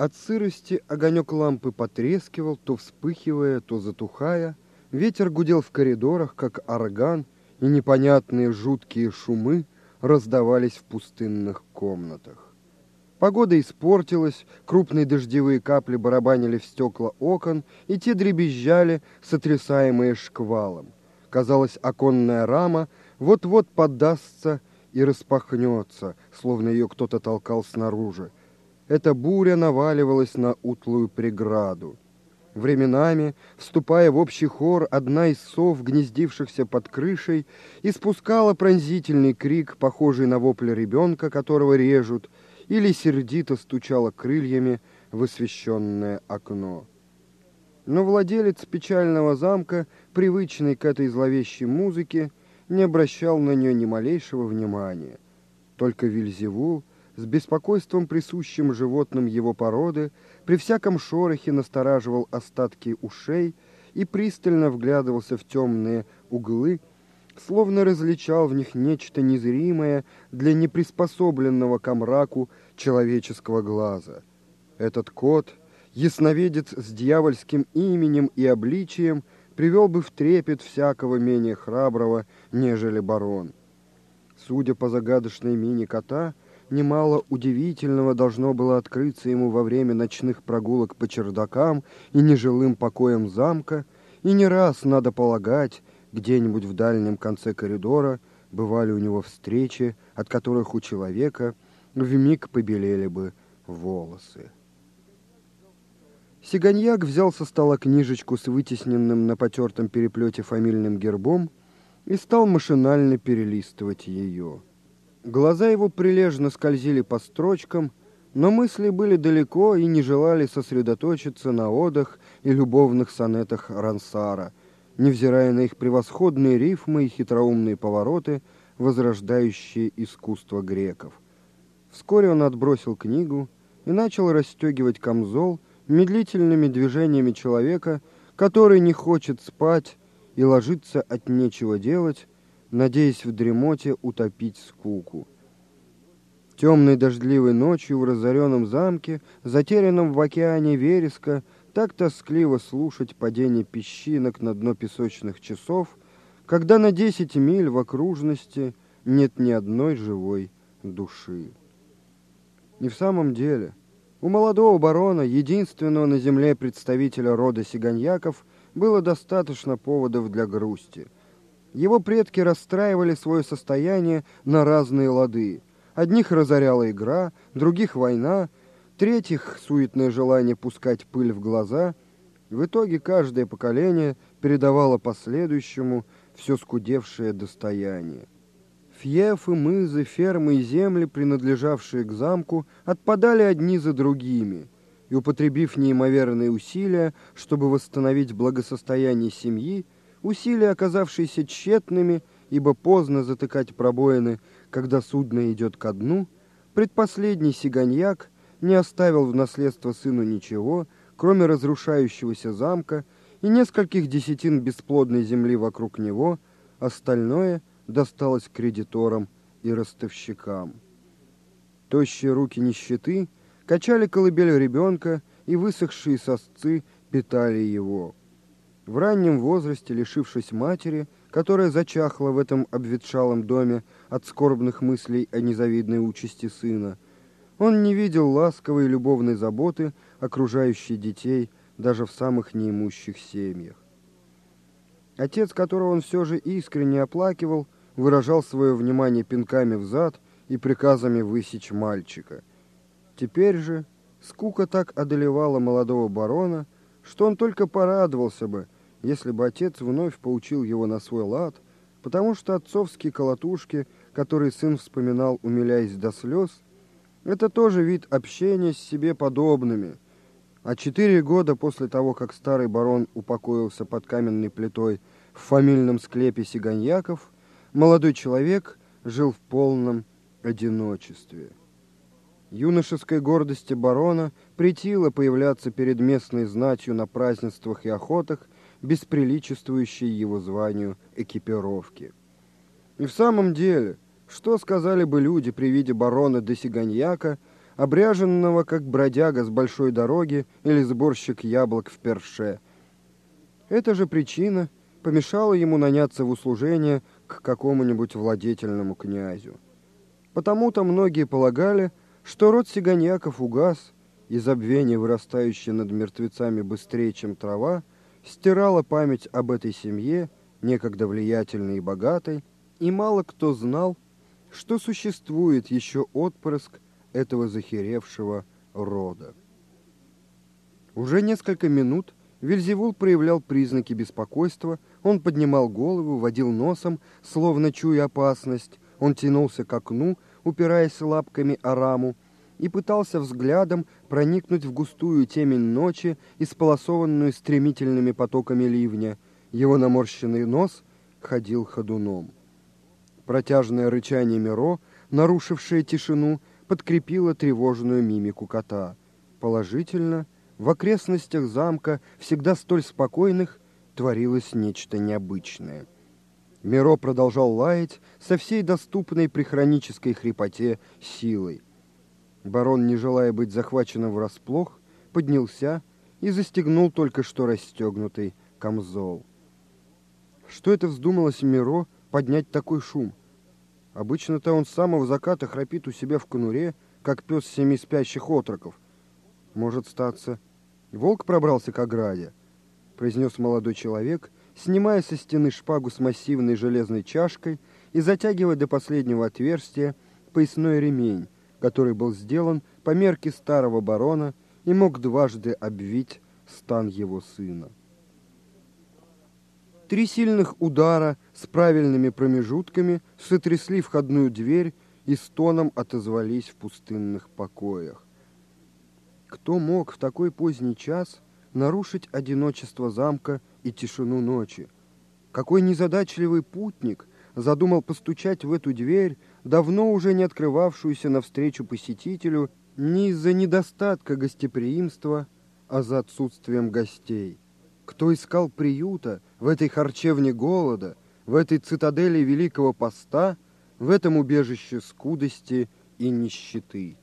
От сырости огонек лампы потрескивал, то вспыхивая, то затухая. Ветер гудел в коридорах, как орган, и непонятные жуткие шумы раздавались в пустынных комнатах. Погода испортилась, крупные дождевые капли барабанили в стекла окон, и те дребезжали, сотрясаемые шквалом. Казалось, оконная рама вот-вот поддастся и распахнется, словно ее кто-то толкал снаружи. Эта буря наваливалась на утлую преграду. Временами, вступая в общий хор, одна из сов, гнездившихся под крышей, испускала пронзительный крик, похожий на вопль ребенка, которого режут, или сердито стучала крыльями в освещенное окно. Но владелец печального замка, привычный к этой зловещей музыке, не обращал на нее ни малейшего внимания. Только Вильзевул, с беспокойством присущим животным его породы, при всяком шорохе настораживал остатки ушей и пристально вглядывался в темные углы, словно различал в них нечто незримое для неприспособленного к мраку человеческого глаза. Этот кот, ясновидец с дьявольским именем и обличием, привел бы в трепет всякого менее храброго, нежели барон. Судя по загадочной мине кота, немало удивительного должно было открыться ему во время ночных прогулок по чердакам и нежилым покоям замка, и не раз, надо полагать, где-нибудь в дальнем конце коридора бывали у него встречи, от которых у человека вмиг побелели бы волосы. Сиганьяк взял со стола книжечку с вытесненным на потертом переплете фамильным гербом и стал машинально перелистывать ее. Глаза его прилежно скользили по строчкам, но мысли были далеко и не желали сосредоточиться на одах и любовных сонетах Рансара, невзирая на их превосходные рифмы и хитроумные повороты, возрождающие искусство греков. Вскоре он отбросил книгу и начал расстегивать камзол медлительными движениями человека, который не хочет спать и ложиться от нечего делать, надеясь в дремоте утопить скуку. Темной дождливой ночью в разоренном замке, затерянном в океане вереска, так тоскливо слушать падение песчинок на дно песочных часов, когда на десять миль в окружности нет ни одной живой души. И в самом деле, у молодого барона, единственного на земле представителя рода сиганьяков, было достаточно поводов для грусти – его предки расстраивали свое состояние на разные лады. Одних разоряла игра, других война, третьих суетное желание пускать пыль в глаза. В итоге каждое поколение передавало последующему все скудевшее достояние. Фьефы, мызы, фермы и земли, принадлежавшие к замку, отпадали одни за другими, и, употребив неимоверные усилия, чтобы восстановить благосостояние семьи, Усилия, оказавшиеся тщетными, ибо поздно затыкать пробоины, когда судно идет ко дну, предпоследний сиганьяк не оставил в наследство сыну ничего, кроме разрушающегося замка и нескольких десятин бесплодной земли вокруг него, остальное досталось кредиторам и ростовщикам. Тощие руки нищеты качали колыбель ребенка, и высохшие сосцы питали его. В раннем возрасте, лишившись матери, которая зачахла в этом обветшалом доме от скорбных мыслей о незавидной участи сына, он не видел ласковой и любовной заботы, окружающей детей даже в самых неимущих семьях. Отец, которого он все же искренне оплакивал, выражал свое внимание пинками в зад и приказами высечь мальчика. Теперь же скука так одолевала молодого барона, что он только порадовался бы, если бы отец вновь поучил его на свой лад, потому что отцовские колотушки, которые сын вспоминал, умиляясь до слез, это тоже вид общения с себе подобными. А четыре года после того, как старый барон упокоился под каменной плитой в фамильном склепе Сиганьяков, молодой человек жил в полном одиночестве. Юношеской гордости барона притило появляться перед местной знатью на празднествах и охотах без приличествующей его званию экипировки. И в самом деле, что сказали бы люди при виде барона де Сиганьяка, обряженного как бродяга с большой дороги или сборщик яблок в перше. Эта же причина помешала ему наняться в услужение к какому-нибудь владетельному князю. Потому-то многие полагали, что род сиганьяков угас, и забвение, вырастающее над мертвецами быстрее, чем трава, стирало память об этой семье, некогда влиятельной и богатой, и мало кто знал, что существует еще отпрыск этого захеревшего рода. Уже несколько минут Вильзевул проявлял признаки беспокойства, он поднимал голову, водил носом, словно чуя опасность, он тянулся к окну, упираясь лапками о раму, и пытался взглядом проникнуть в густую темень ночи, исполосованную стремительными потоками ливня. Его наморщенный нос ходил ходуном. Протяжное рычание Миро, нарушившее тишину, подкрепило тревожную мимику кота. Положительно, в окрестностях замка, всегда столь спокойных, творилось нечто необычное. Миро продолжал лаять со всей доступной при хронической хрипоте силой. Барон, не желая быть захваченным врасплох, поднялся и застегнул только что расстегнутый камзол. Что это вздумалось Миро поднять такой шум? Обычно-то он с самого заката храпит у себя в конуре, как пес семи спящих отроков. Может статься, волк пробрался к ограде, произнес молодой человек, снимая со стены шпагу с массивной железной чашкой и затягивая до последнего отверстия поясной ремень, который был сделан по мерке старого барона и мог дважды обвить стан его сына. Три сильных удара с правильными промежутками сотрясли входную дверь и стоном отозвались в пустынных покоях. Кто мог в такой поздний час нарушить одиночество замка и тишину ночи? Какой незадачливый путник задумал постучать в эту дверь, давно уже не открывавшуюся навстречу посетителю, не из-за недостатка гостеприимства, а за отсутствием гостей. Кто искал приюта в этой харчевне голода, в этой цитадели Великого Поста, в этом убежище скудости и нищеты.